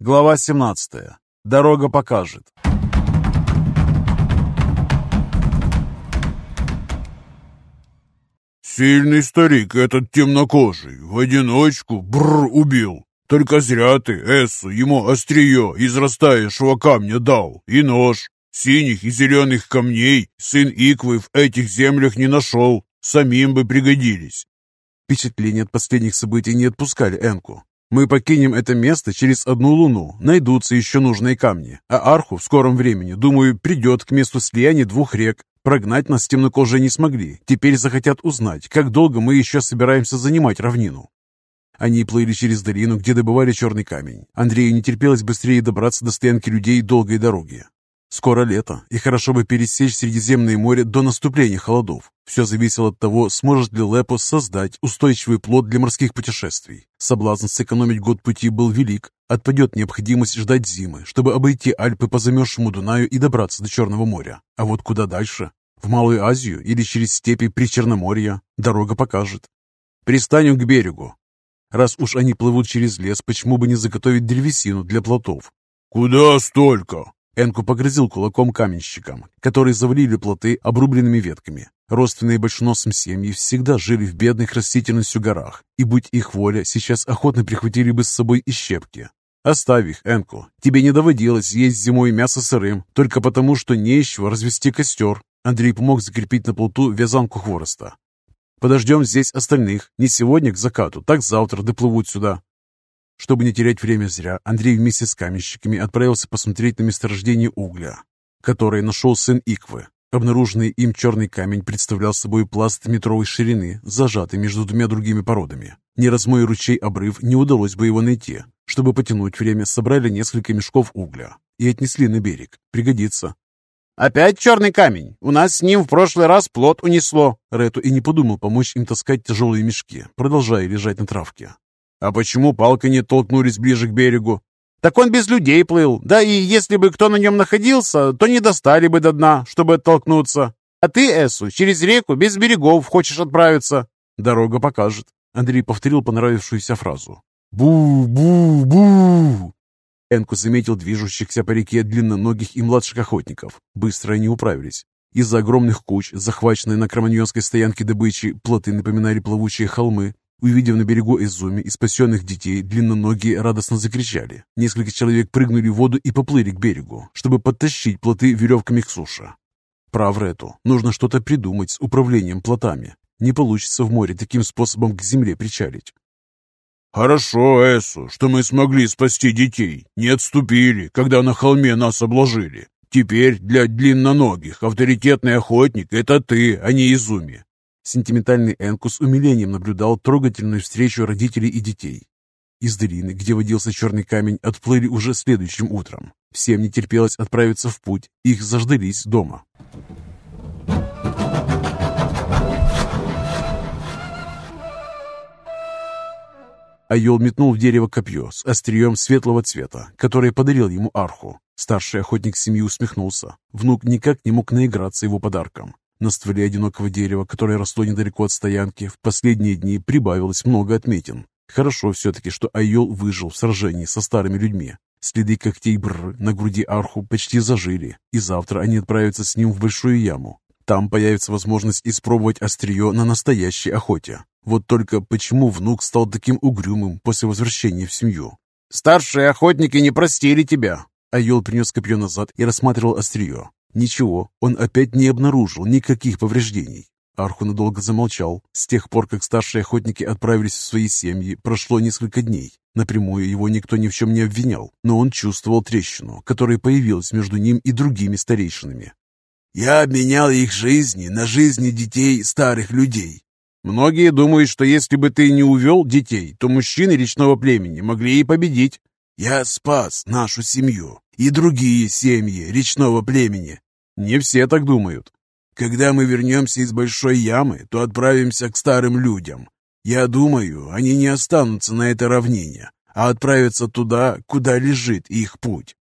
Глава 17. Дорога покажет. «Сильный старик этот темнокожий, в одиночку, бр убил. Только зря ты, Эссу, ему острие из растаявшего камня дал и нож. Синих и зеленых камней сын Иквы в этих землях не нашел, самим бы пригодились». Впечатления от последних событий не отпускали Энку. Мы покинем это место через одну луну, найдутся еще нужные камни, а Арху в скором времени, думаю, придет к месту слияния двух рек. Прогнать нас темнокожие не смогли, теперь захотят узнать, как долго мы еще собираемся занимать равнину. Они плыли через долину, где добывали черный камень. Андрею не терпелось быстрее добраться до стоянки людей долгой дороги. Скоро лето, и хорошо бы пересечь Средиземное море до наступления холодов. Все зависело от того, сможет ли Лепос создать устойчивый плод для морских путешествий. Соблазн сэкономить год пути был велик. Отпадет необходимость ждать зимы, чтобы обойти Альпы по замерзшему Дунаю и добраться до Черного моря. А вот куда дальше? В Малую Азию или через степи при Черноморье? Дорога покажет. Пристанем к берегу. Раз уж они плывут через лес, почему бы не заготовить древесину для плотов? «Куда столько?» Энку погрозил кулаком каменщикам, которые завалили плоты обрубленными ветками. Родственные большеносым семьи всегда жили в бедных растительностью горах, и, будь их воля, сейчас охотно прихватили бы с собой и щепки. Оставь их, Энку. Тебе не доводилось есть зимой мясо сырым, только потому, что не из чего развести костер. Андрей помог закрепить на плоту вязанку хвороста. Подождем здесь остальных. Не сегодня к закату, так завтра доплывут сюда. Чтобы не терять время зря, Андрей вместе с каменщиками отправился посмотреть на месторождение угля, которое нашел сын Иквы. Обнаруженный им черный камень представлял собой пласт метровой ширины, зажатый между двумя другими породами. Не размой ручей обрыв, не удалось бы его найти. Чтобы потянуть время, собрали несколько мешков угля и отнесли на берег. Пригодится. «Опять черный камень? У нас с ним в прошлый раз плод унесло». Рету и не подумал помочь им таскать тяжелые мешки, продолжая лежать на травке. «А почему палкой не толкнулись ближе к берегу?» «Так он без людей плыл. Да и если бы кто на нем находился, то не достали бы до дна, чтобы оттолкнуться. А ты, Эсу, через реку без берегов хочешь отправиться?» «Дорога покажет». Андрей повторил понравившуюся фразу. «Бу-бу-бу!» Энку заметил движущихся по реке длинноногих и младших охотников. Быстро они управились. Из-за огромных куч, захваченной на кроманьонской стоянке добычи, плоты напоминали плавучие холмы, Увидев на берегу Изуми и спасенных детей, длинноногие радостно закричали. Несколько человек прыгнули в воду и поплыли к берегу, чтобы подтащить плоты веревками к суше. Прав Рету, нужно что-то придумать с управлением плотами. Не получится в море таким способом к земле причалить. «Хорошо, Эсу, что мы смогли спасти детей. Не отступили, когда на холме нас обложили. Теперь для длинноногих авторитетный охотник — это ты, а не Изуми. Сентиментальный Энку с умилением наблюдал трогательную встречу родителей и детей. Из долины, где водился черный камень, отплыли уже следующим утром. Всем не терпелось отправиться в путь, их заждались дома. Айол метнул в дерево копье с острием светлого цвета, которое подарил ему арху. Старший охотник семьи усмехнулся. Внук никак не мог наиграться его подарком. На стволе одинокого дерева, которое росло недалеко от стоянки, в последние дни прибавилось много отметин. Хорошо все-таки, что Айол выжил в сражении со старыми людьми. Следы когтей бр на груди арху почти зажили, и завтра они отправятся с ним в большую яму. Там появится возможность испробовать острие на настоящей охоте. Вот только почему внук стал таким угрюмым после возвращения в семью? «Старшие охотники не простили тебя!» Айол принес копье назад и рассматривал острие. Ничего, он опять не обнаружил никаких повреждений. Арху надолго замолчал. С тех пор, как старшие охотники отправились в свои семьи, прошло несколько дней. Напрямую его никто ни в чем не обвинял, но он чувствовал трещину, которая появилась между ним и другими старейшинами. «Я обменял их жизни на жизни детей старых людей». «Многие думают, что если бы ты не увел детей, то мужчины речного племени могли и победить». «Я спас нашу семью и другие семьи речного племени. Не все так думают. Когда мы вернемся из большой ямы, то отправимся к старым людям. Я думаю, они не останутся на этой равнине, а отправятся туда, куда лежит их путь.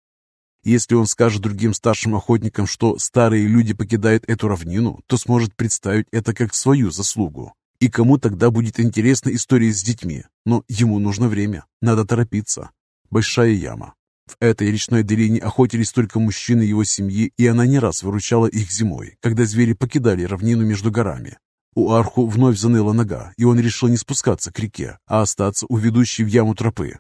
Если он скажет другим старшим охотникам, что старые люди покидают эту равнину, то сможет представить это как свою заслугу. И кому тогда будет интересна история с детьми? Но ему нужно время, надо торопиться. Большая яма. В этой речной долине охотились только мужчины его семьи, и она не раз выручала их зимой, когда звери покидали равнину между горами. У Арху вновь заныла нога, и он решил не спускаться к реке, а остаться у ведущей в яму тропы.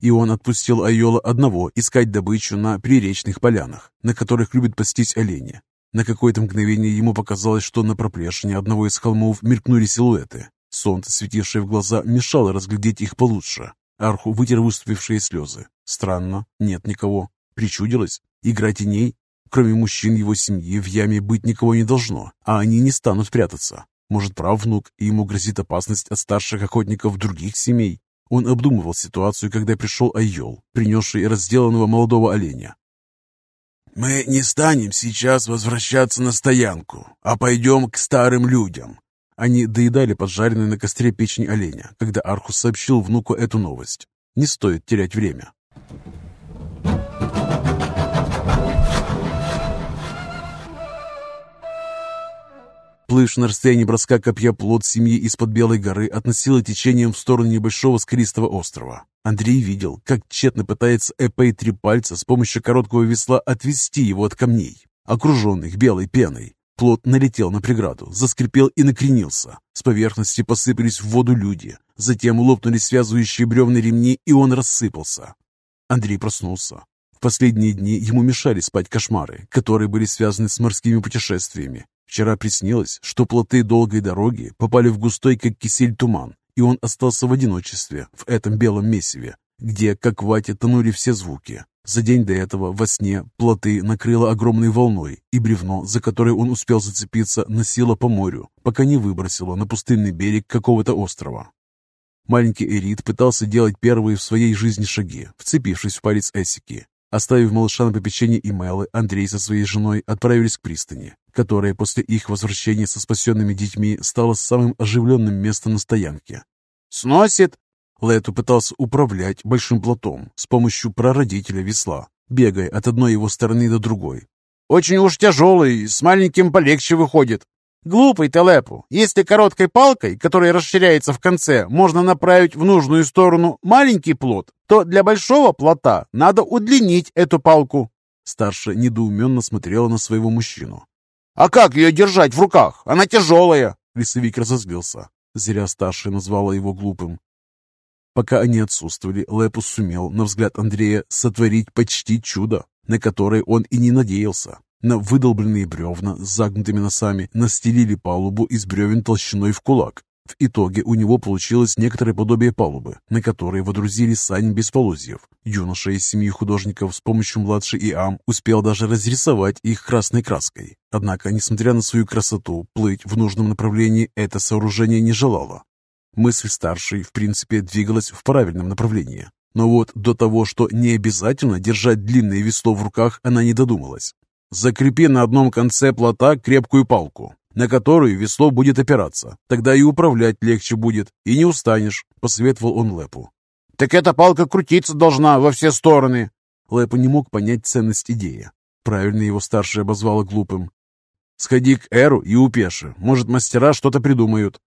И он отпустил Айола одного искать добычу на приречных полянах, на которых любят пастись олени. На какое-то мгновение ему показалось, что на проплешине одного из холмов мелькнули силуэты. Солнце, светившее в глаза, мешало разглядеть их получше. Арху вытер выступившие слезы. Странно, нет никого. Причудилось? Игра теней? Кроме мужчин его семьи в яме быть никого не должно, а они не станут прятаться. Может, прав внук, и ему грозит опасность от старших охотников других семей? Он обдумывал ситуацию, когда пришел Айол, принесший разделанного молодого оленя. «Мы не станем сейчас возвращаться на стоянку, а пойдем к старым людям». Они доедали поджаренный на костре печень оленя, когда Архус сообщил внуку эту новость. Не стоит терять время. Плывший на расстоянии броска копья плод семьи из-под Белой горы относила течением в сторону небольшого скалистого острова. Андрей видел, как тщетно пытается Эпей три пальца с помощью короткого весла отвести его от камней, окруженных белой пеной. Плот налетел на преграду, заскрипел и накренился. С поверхности посыпались в воду люди. Затем лопнули связывающие бревна ремни, и он рассыпался. Андрей проснулся. В последние дни ему мешали спать кошмары, которые были связаны с морскими путешествиями. Вчера приснилось, что плоты долгой дороги попали в густой, как кисель, туман, и он остался в одиночестве в этом белом месиве, где, как в вате, тонули все звуки. За день до этого во сне плоты накрыло огромной волной, и бревно, за которое он успел зацепиться, носило по морю, пока не выбросило на пустынный берег какого-то острова. Маленький Эрит пытался делать первые в своей жизни шаги, вцепившись в палец Эсики. Оставив малыша на попечение Имелы, Андрей со своей женой отправились к пристани, которая после их возвращения со спасенными детьми стала самым оживленным местом на стоянке. «Сносит!» Лету пытался управлять большим плотом с помощью прародителя весла, бегая от одной его стороны до другой. «Очень уж тяжелый, с маленьким полегче выходит. Глупый Телепу, если короткой палкой, которая расширяется в конце, можно направить в нужную сторону маленький плод, то для большого плота надо удлинить эту палку». Старшая недоуменно смотрела на своего мужчину. «А как ее держать в руках? Она тяжелая!» Лесовик разозлился. Зря старшая назвала его глупым. Пока они отсутствовали, Лепус сумел, на взгляд Андрея, сотворить почти чудо, на которое он и не надеялся. На выдолбленные бревна с загнутыми носами настелили палубу из бревен толщиной в кулак. В итоге у него получилось некоторое подобие палубы, на которой водрузили сань без полозьев. Юноша из семьи художников с помощью младшей Иам успел даже разрисовать их красной краской. Однако, несмотря на свою красоту, плыть в нужном направлении это сооружение не желало. Мысль старшей, в принципе, двигалась в правильном направлении. Но вот до того, что не обязательно держать длинное весло в руках, она не додумалась. Закрепи на одном конце плота крепкую палку, на которую весло будет опираться. Тогда и управлять легче будет, и не устанешь», — посоветовал он Лепу. «Так эта палка крутиться должна во все стороны». Лепу не мог понять ценность идеи. Правильно его старшая обозвала глупым. «Сходи к Эру и Упеше. Может, мастера что-то придумают».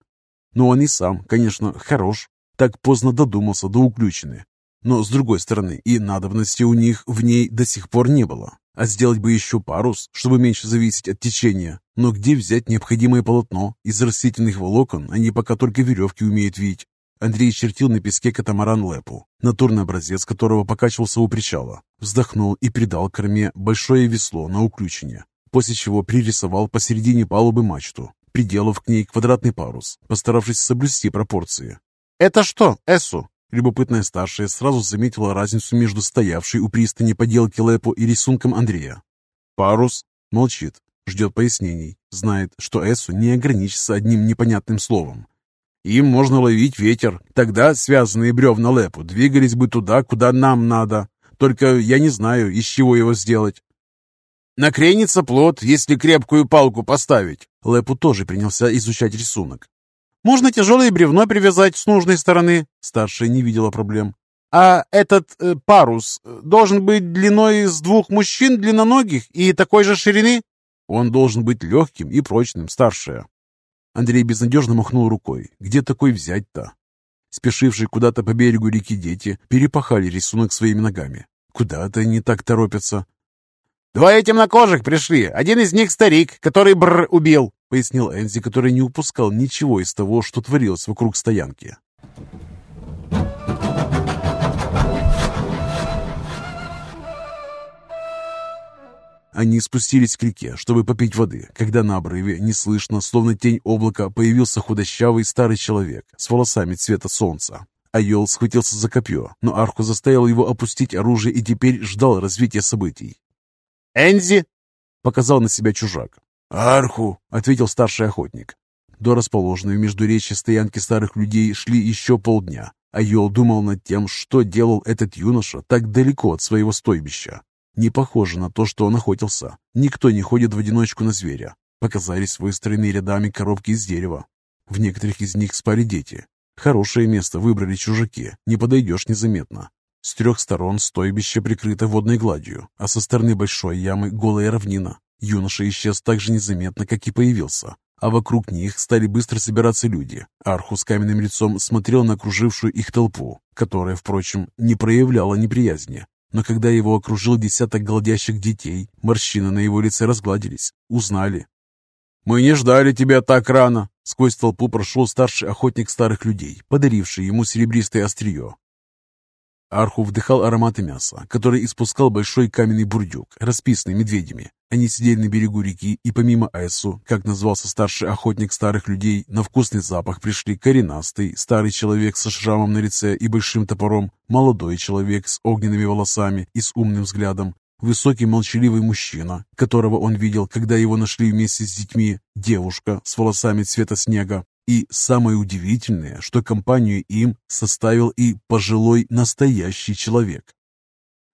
Но он и сам, конечно, хорош. Так поздно додумался до уключены. Но, с другой стороны, и надобности у них в ней до сих пор не было. А сделать бы еще парус, чтобы меньше зависеть от течения. Но где взять необходимое полотно? Из растительных волокон они пока только веревки умеют вить. Андрей чертил на песке катамаран Лепу, натурный образец которого покачивался у причала. Вздохнул и придал корме большое весло на уключение, после чего пририсовал посередине палубы мачту, приделав к ней квадратный парус, постаравшись соблюсти пропорции. «Это что, Эсу?» Любопытная старшая сразу заметила разницу между стоявшей у пристани поделки Лепо и рисунком Андрея. Парус молчит, ждет пояснений, знает, что Эсу не ограничится одним непонятным словом. Им можно ловить ветер, тогда связанные бревна Лепу двигались бы туда, куда нам надо. Только я не знаю, из чего его сделать. Накренится плод, если крепкую палку поставить. Лепу тоже принялся изучать рисунок. Можно тяжелое бревно привязать с нужной стороны. Старшая не видела проблем. А этот э, парус должен быть длиной с двух мужчин длинноногих и такой же ширины? Он должен быть легким и прочным, старшая. Андрей безнадежно махнул рукой. Где такой взять-то? Спешившие куда-то по берегу реки дети перепахали рисунок своими ногами. Куда-то они так торопятся. «Двое темнокожих пришли. Один из них старик, который бр убил», — пояснил Энзи, который не упускал ничего из того, что творилось вокруг стоянки. Они спустились к реке, чтобы попить воды, когда на обрыве, неслышно, словно тень облака, появился худощавый старый человек с волосами цвета солнца. Айол схватился за копье, но Арху заставил его опустить оружие и теперь ждал развития событий. «Энзи!» — показал на себя чужак. «Арху!» — ответил старший охотник. До расположенной между речи стоянки старых людей шли еще полдня, а Йол думал над тем, что делал этот юноша так далеко от своего стойбища. Не похоже на то, что он охотился. Никто не ходит в одиночку на зверя. Показались выстроенные рядами коробки из дерева. В некоторых из них спали дети. Хорошее место выбрали чужаки, не подойдешь незаметно. С трех сторон стойбище прикрыто водной гладью, а со стороны большой ямы голая равнина. Юноша исчез так же незаметно, как и появился, а вокруг них стали быстро собираться люди. Арху с каменным лицом смотрел на окружившую их толпу, которая, впрочем, не проявляла неприязни. Но когда его окружил десяток голодящих детей, морщины на его лице разгладились, узнали. «Мы не ждали тебя так рано!» Сквозь толпу прошел старший охотник старых людей, подаривший ему серебристое острие, Арху вдыхал ароматы мяса, который испускал большой каменный бурдюк, расписанный медведями. Они сидели на берегу реки, и помимо Эссу, как назвался старший охотник старых людей, на вкусный запах пришли коренастый, старый человек со шрамом на лице и большим топором, молодой человек с огненными волосами и с умным взглядом, высокий молчаливый мужчина, которого он видел, когда его нашли вместе с детьми, девушка с волосами цвета снега, и самое удивительное, что компанию им составил и пожилой настоящий человек.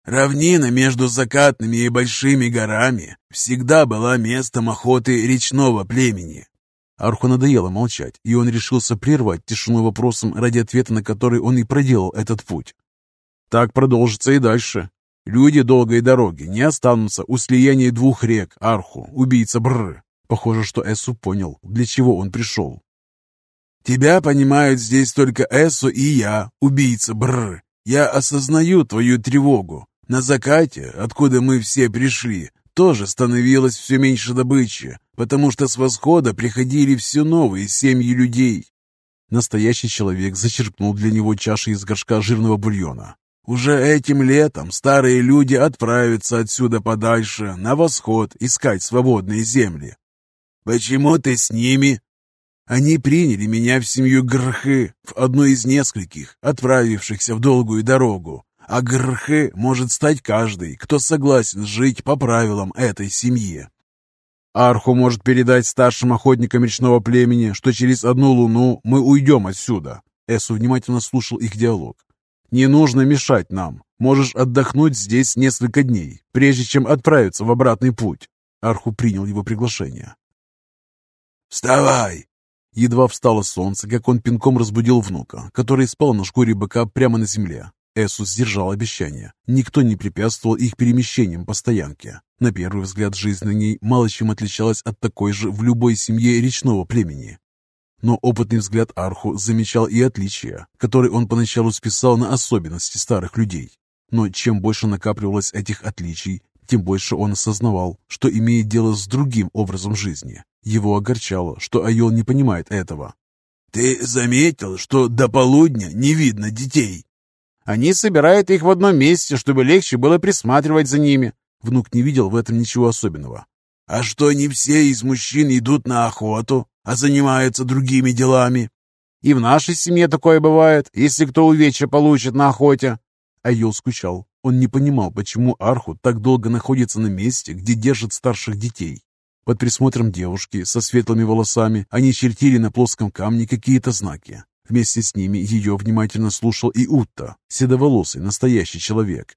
Равнина между закатными и большими горами всегда была местом охоты речного племени. Арху надоело молчать, и он решился прервать тишину вопросом, ради ответа на который он и проделал этот путь. Так продолжится и дальше. Люди долгой дороги не останутся у слияния двух рек Арху, убийца Бррр. Похоже, что Эсу понял, для чего он пришел. Тебя понимают здесь только Эсу и я, убийца Бррр. Я осознаю твою тревогу. На закате, откуда мы все пришли, тоже становилось все меньше добычи, потому что с восхода приходили все новые семьи людей. Настоящий человек зачерпнул для него чаши из горшка жирного бульона. Уже этим летом старые люди отправятся отсюда подальше, на восход, искать свободные земли. Почему ты с ними? Они приняли меня в семью Грхы, в одну из нескольких, отправившихся в долгую дорогу. А Грхы может стать каждый, кто согласен жить по правилам этой семьи. Арху может передать старшим охотникам речного племени, что через одну луну мы уйдем отсюда. Эсу внимательно слушал их диалог. «Не нужно мешать нам. Можешь отдохнуть здесь несколько дней, прежде чем отправиться в обратный путь». Арху принял его приглашение. «Вставай! Едва встало солнце, как он пинком разбудил внука, который спал на шкуре быка прямо на земле. Эсус сдержал обещание. Никто не препятствовал их перемещениям по стоянке. На первый взгляд жизнь на ней мало чем отличалась от такой же в любой семье речного племени. Но опытный взгляд Арху замечал и отличия, которые он поначалу списал на особенности старых людей. Но чем больше накапливалось этих отличий, тем больше он осознавал, что имеет дело с другим образом жизни, его огорчало, что Айол не понимает этого. «Ты заметил, что до полудня не видно детей?» «Они собирают их в одном месте, чтобы легче было присматривать за ними». Внук не видел в этом ничего особенного. «А что не все из мужчин идут на охоту, а занимаются другими делами?» «И в нашей семье такое бывает, если кто увечья получит на охоте». Айол скучал. Он не понимал, почему Арху так долго находится на месте, где держат старших детей. Под присмотром девушки со светлыми волосами они чертили на плоском камне какие-то знаки. Вместе с ними ее внимательно слушал и Утта, седоволосый настоящий человек.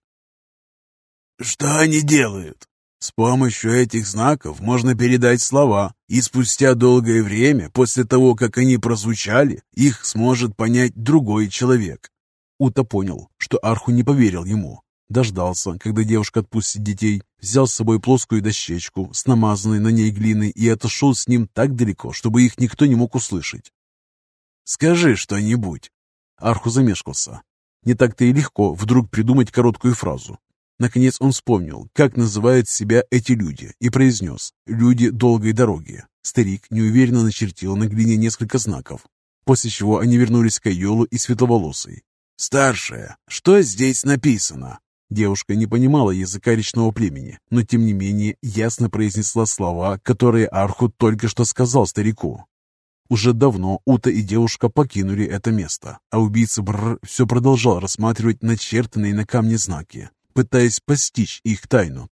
«Что они делают?» С помощью этих знаков можно передать слова, и спустя долгое время, после того, как они прозвучали, их сможет понять другой человек. Ута понял, что Арху не поверил ему. Дождался, когда девушка отпустит детей, взял с собой плоскую дощечку с намазанной на ней глиной и отошел с ним так далеко, чтобы их никто не мог услышать. «Скажи что-нибудь!» Арху замешкался. Не так-то и легко вдруг придумать короткую фразу. Наконец он вспомнил, как называют себя эти люди, и произнес «люди долгой дороги». Старик неуверенно начертил на глине несколько знаков, после чего они вернулись к Айолу и Светловолосой. «Старшая, что здесь написано?» Девушка не понимала языка речного племени, но тем не менее ясно произнесла слова, которые Арху только что сказал старику. Уже давно Ута и девушка покинули это место, а убийца Бррр все продолжал рассматривать начертанные на камне знаки, пытаясь постичь их тайну.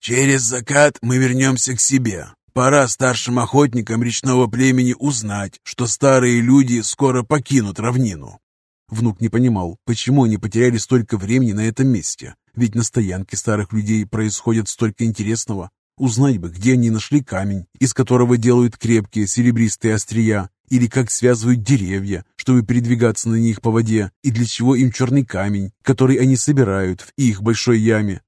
«Через закат мы вернемся к себе. Пора старшим охотникам речного племени узнать, что старые люди скоро покинут равнину. Внук не понимал, почему они потеряли столько времени на этом месте, ведь на стоянке старых людей происходит столько интересного. Узнать бы, где они нашли камень, из которого делают крепкие серебристые острия, или как связывают деревья, чтобы передвигаться на них по воде, и для чего им черный камень, который они собирают в их большой яме.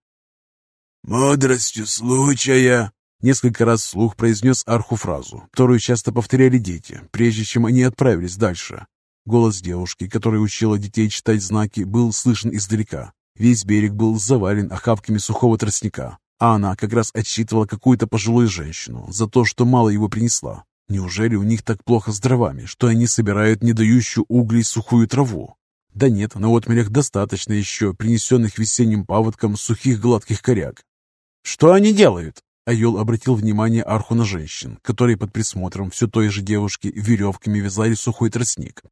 «Мудростью случая!» Несколько раз вслух произнес Арху фразу, которую часто повторяли дети, прежде чем они отправились дальше. Голос девушки, которая учила детей читать знаки, был слышен издалека. Весь берег был завален охапками сухого тростника, а она как раз отчитывала какую-то пожилую женщину за то, что мало его принесла. Неужели у них так плохо с дровами, что они собирают не дающую углей сухую траву? Да нет, на отмелях достаточно еще принесенных весенним паводком сухих гладких коряк. «Что они делают?» Айол обратил внимание Арху на женщин, которые под присмотром все той же девушки веревками вязали сухой тростник.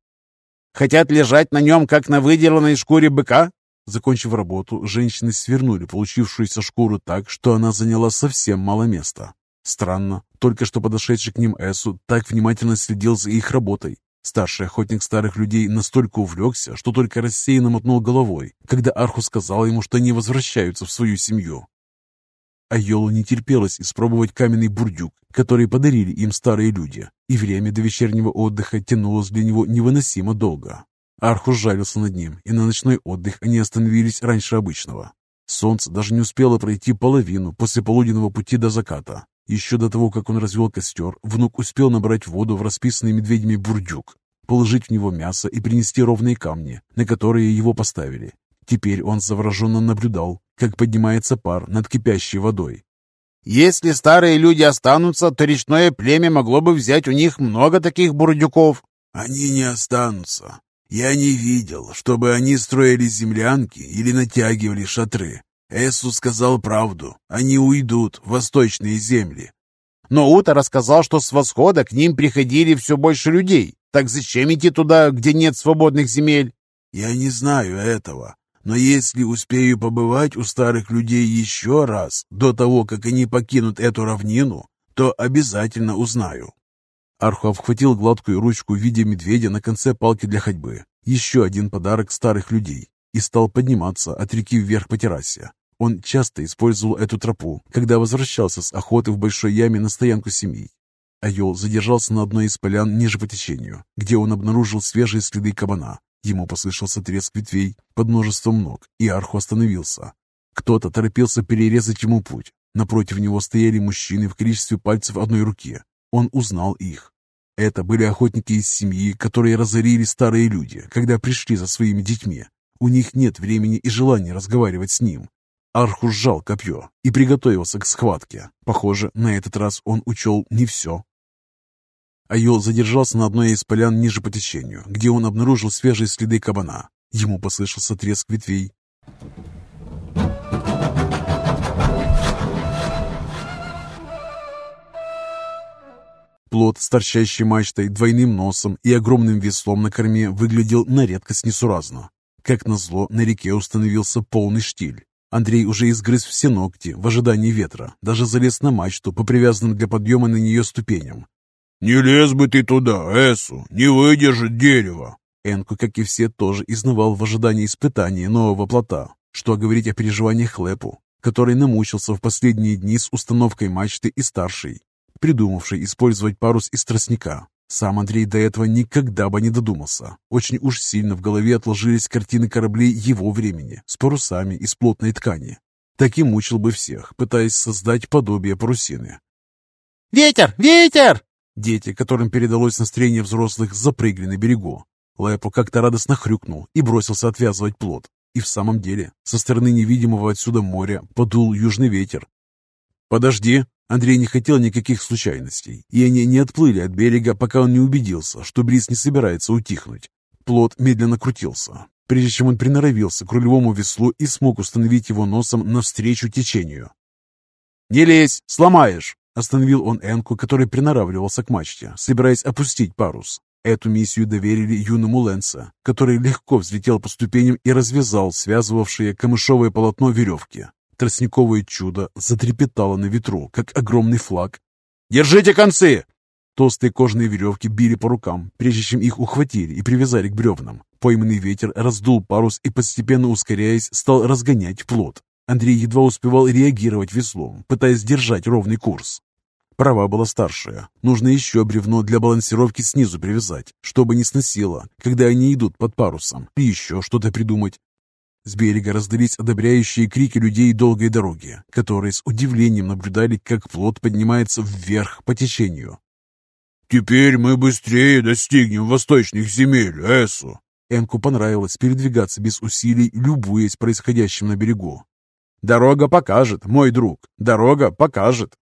Хотят лежать на нем, как на выделанной шкуре быка?» Закончив работу, женщины свернули получившуюся шкуру так, что она заняла совсем мало места. Странно, только что подошедший к ним Эсу так внимательно следил за их работой. Старший охотник старых людей настолько увлекся, что только рассеянно мотнул головой, когда Арху сказал ему, что они возвращаются в свою семью. Айолу не терпелось испробовать каменный бурдюк, который подарили им старые люди, и время до вечернего отдыха тянулось для него невыносимо долго. Архус жалился над ним, и на ночной отдых они остановились раньше обычного. Солнце даже не успело пройти половину после полуденного пути до заката. Еще до того, как он развел костер, внук успел набрать воду в расписанный медведями бурдюк, положить в него мясо и принести ровные камни, на которые его поставили. Теперь он завороженно наблюдал, как поднимается пар над кипящей водой. Если старые люди останутся, то речное племя могло бы взять у них много таких бурдюков. Они не останутся. Я не видел, чтобы они строили землянки или натягивали шатры. Эсу сказал правду. Они уйдут в восточные земли. Но Ута рассказал, что с восхода к ним приходили все больше людей. Так зачем идти туда, где нет свободных земель? Я не знаю этого. Но если успею побывать у старых людей еще раз, до того, как они покинут эту равнину, то обязательно узнаю. Арху обхватил гладкую ручку в виде медведя на конце палки для ходьбы. Еще один подарок старых людей. И стал подниматься от реки вверх по террасе. Он часто использовал эту тропу, когда возвращался с охоты в большой яме на стоянку семей. Айол задержался на одной из полян ниже по течению, где он обнаружил свежие следы кабана, Ему послышался треск ветвей под множеством ног, и Арху остановился. Кто-то торопился перерезать ему путь. Напротив него стояли мужчины в количестве пальцев одной руки. Он узнал их. Это были охотники из семьи, которые разорили старые люди, когда пришли за своими детьми. У них нет времени и желания разговаривать с ним. Арху сжал копье и приготовился к схватке. Похоже, на этот раз он учел не все. Айол задержался на одной из полян ниже по течению, где он обнаружил свежие следы кабана. Ему послышался треск ветвей. Плот с торчащей мачтой, двойным носом и огромным веслом на корме выглядел на редкость несуразно. Как назло, на реке установился полный штиль. Андрей уже изгрыз все ногти в ожидании ветра, даже залез на мачту по привязанным для подъема на нее ступеням. «Не лез бы ты туда, Эсу, не выдержит дерево!» Энку, как и все, тоже изнывал в ожидании испытания нового плота. Что говорить о переживаниях Лепу, который намучился в последние дни с установкой мачты и старшей, придумавший использовать парус из тростника. Сам Андрей до этого никогда бы не додумался. Очень уж сильно в голове отложились картины кораблей его времени, с парусами из плотной ткани. Так и мучил бы всех, пытаясь создать подобие парусины. «Ветер! Ветер!» Дети, которым передалось настроение взрослых, запрыгли на берегу. Лэпо как-то радостно хрюкнул и бросился отвязывать плод. И в самом деле, со стороны невидимого отсюда моря подул южный ветер. «Подожди!» Андрей не хотел никаких случайностей, и они не отплыли от берега, пока он не убедился, что бриз не собирается утихнуть. Плод медленно крутился, прежде чем он приноровился к рулевому веслу и смог установить его носом навстречу течению. «Не лезь, сломаешь!» Остановил он Энку, который приноравливался к мачте, собираясь опустить парус. Эту миссию доверили юному Лэнса, который легко взлетел по ступеням и развязал связывавшее камышовое полотно веревки. Тростниковое чудо затрепетало на ветру, как огромный флаг. «Держите концы!» Толстые кожаные веревки били по рукам, прежде чем их ухватили и привязали к бревнам. Пойманный ветер раздул парус и, постепенно ускоряясь, стал разгонять плот. Андрей едва успевал реагировать веслом, пытаясь держать ровный курс. Права была старшая. Нужно еще бревно для балансировки снизу привязать, чтобы не сносило, когда они идут под парусом, и еще что-то придумать. С берега раздались одобряющие крики людей долгой дороги, которые с удивлением наблюдали, как плот поднимается вверх по течению. «Теперь мы быстрее достигнем восточных земель, Эсу!» Энку понравилось передвигаться без усилий, любуясь происходящим на берегу. «Дорога покажет, мой друг, дорога покажет!»